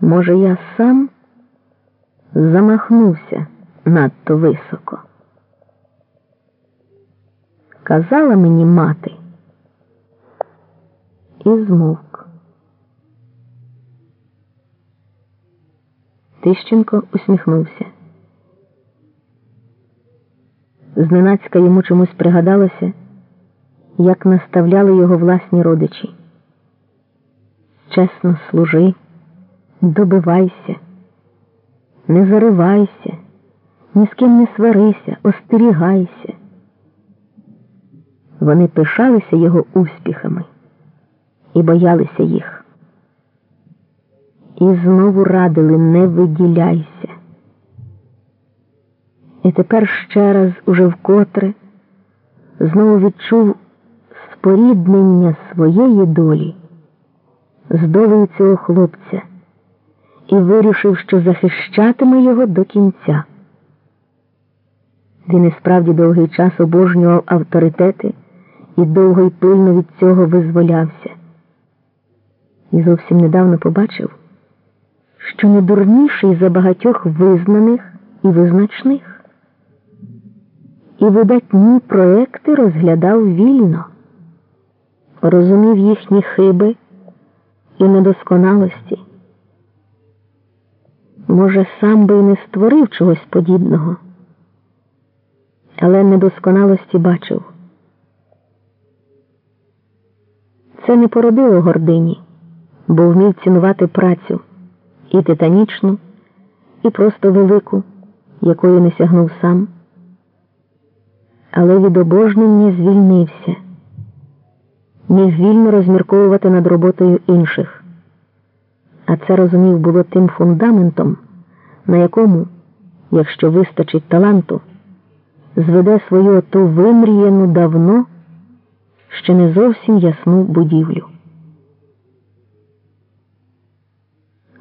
Може, я сам замахнувся надто високо. Казала мені мати і змовк. Тищенко усміхнувся. Зненацька йому чомусь пригадалося, як наставляли його власні родичі. Чесно служи, добивайся, не заривайся, ні з ким не сварися, остерігайся. Вони пишалися його успіхами і боялися їх. І знову радили не виділяйся. І тепер ще раз, уже вкотре, знову відчув споріднення своєї долі з долею цього хлопця і вирішив, що захищатиме його до кінця. Він і справді довгий час обожнював авторитети і довго й пильно від цього визволявся. І зовсім недавно побачив, що не дурніший за багатьох визнаних і визначних, і видатні проекти розглядав вільно, розумів їхні хиби і недосконалості. Може, сам би й не створив чогось подібного, але недосконалості бачив. Це не породило гордині, бо вмів цінувати працю і титанічну, і просто велику, якої не сягнув сам, але від обожнення звільнився, міг вільно розмірковувати над роботою інших. А це розумів було тим фундаментом, на якому, якщо вистачить таланту, зведе свою оту вимріяну давно ще не зовсім ясну будівлю.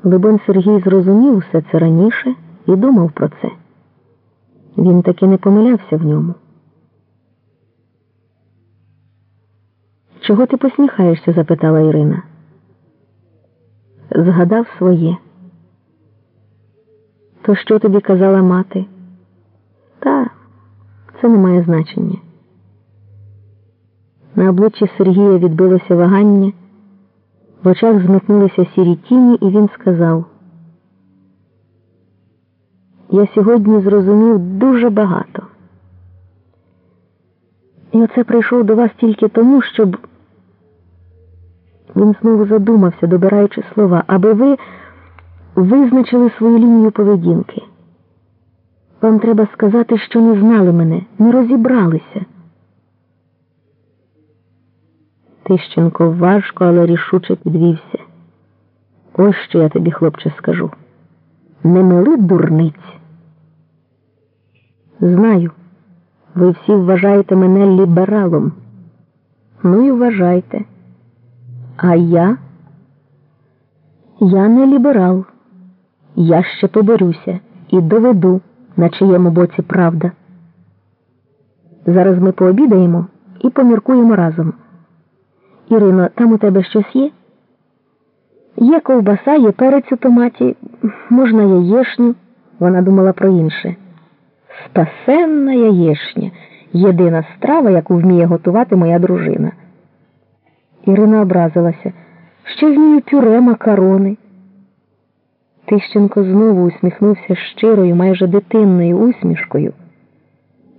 Либон Сергій зрозумів усе це раніше і думав про це. Він таки не помилявся в ньому. Чого ти посміхаєшся? запитала Ірина. Згадав своє. То що тобі казала мати? Та це не має значення. На обличчі Сергія відбилося вагання, в очах змикнулися сірі тіні, і він сказав: Я сьогодні зрозумів дуже багато. І оце прийшов до вас тільки тому, щоб він знову задумався, добираючи слова, аби ви визначили свою лінію поведінки. Вам треба сказати, що не знали мене, не розібралися. Тищенко важко, але рішуче підвівся. Ось що я тобі, хлопче, скажу. Не мили дурниць. Знаю, ви всі вважаєте мене лібералом. Ну і вважайте. А я? Я не ліберал. Я ще поборюся і доведу, на чиєму боці правда. Зараз ми пообідаємо і поміркуємо разом. Ірино, там у тебе щось є? Є ковбаса, є перець у томаті, можна яєшню. Вона думала про інше. Спасенна яєшня єдина страва, яку вміє готувати моя дружина. Ірина образилася. Ще вмію пюре макарони. Тищенко знову усміхнувся щирою, майже дитинною усмішкою,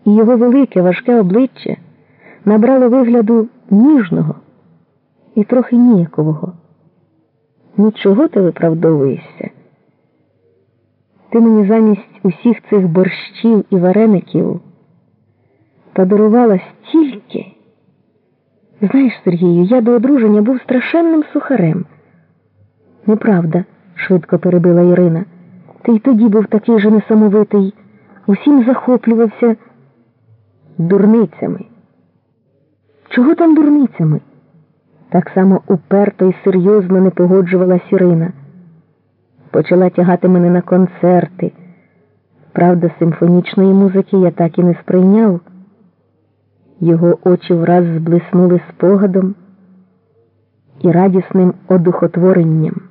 і його велике важке обличчя набрало вигляду ніжного і трохи ніякового. Нічого ти виправдовуєшся. Ти мені замість усіх цих борщів і вареників подарувала стільки. Знаєш, Сергію, я до одруження був страшенним сухарем. Неправда, швидко перебила Ірина. Ти й тоді був такий же несамовитий, усім захоплювався дурницями. Чого там дурницями? Так само уперто і серйозно не погоджувалась Ірина. Почала тягати мене на концерти. Правда, симфонічної музики я так і не сприйняв. Його очі враз зблиснули спогадом і радісним одухотворенням.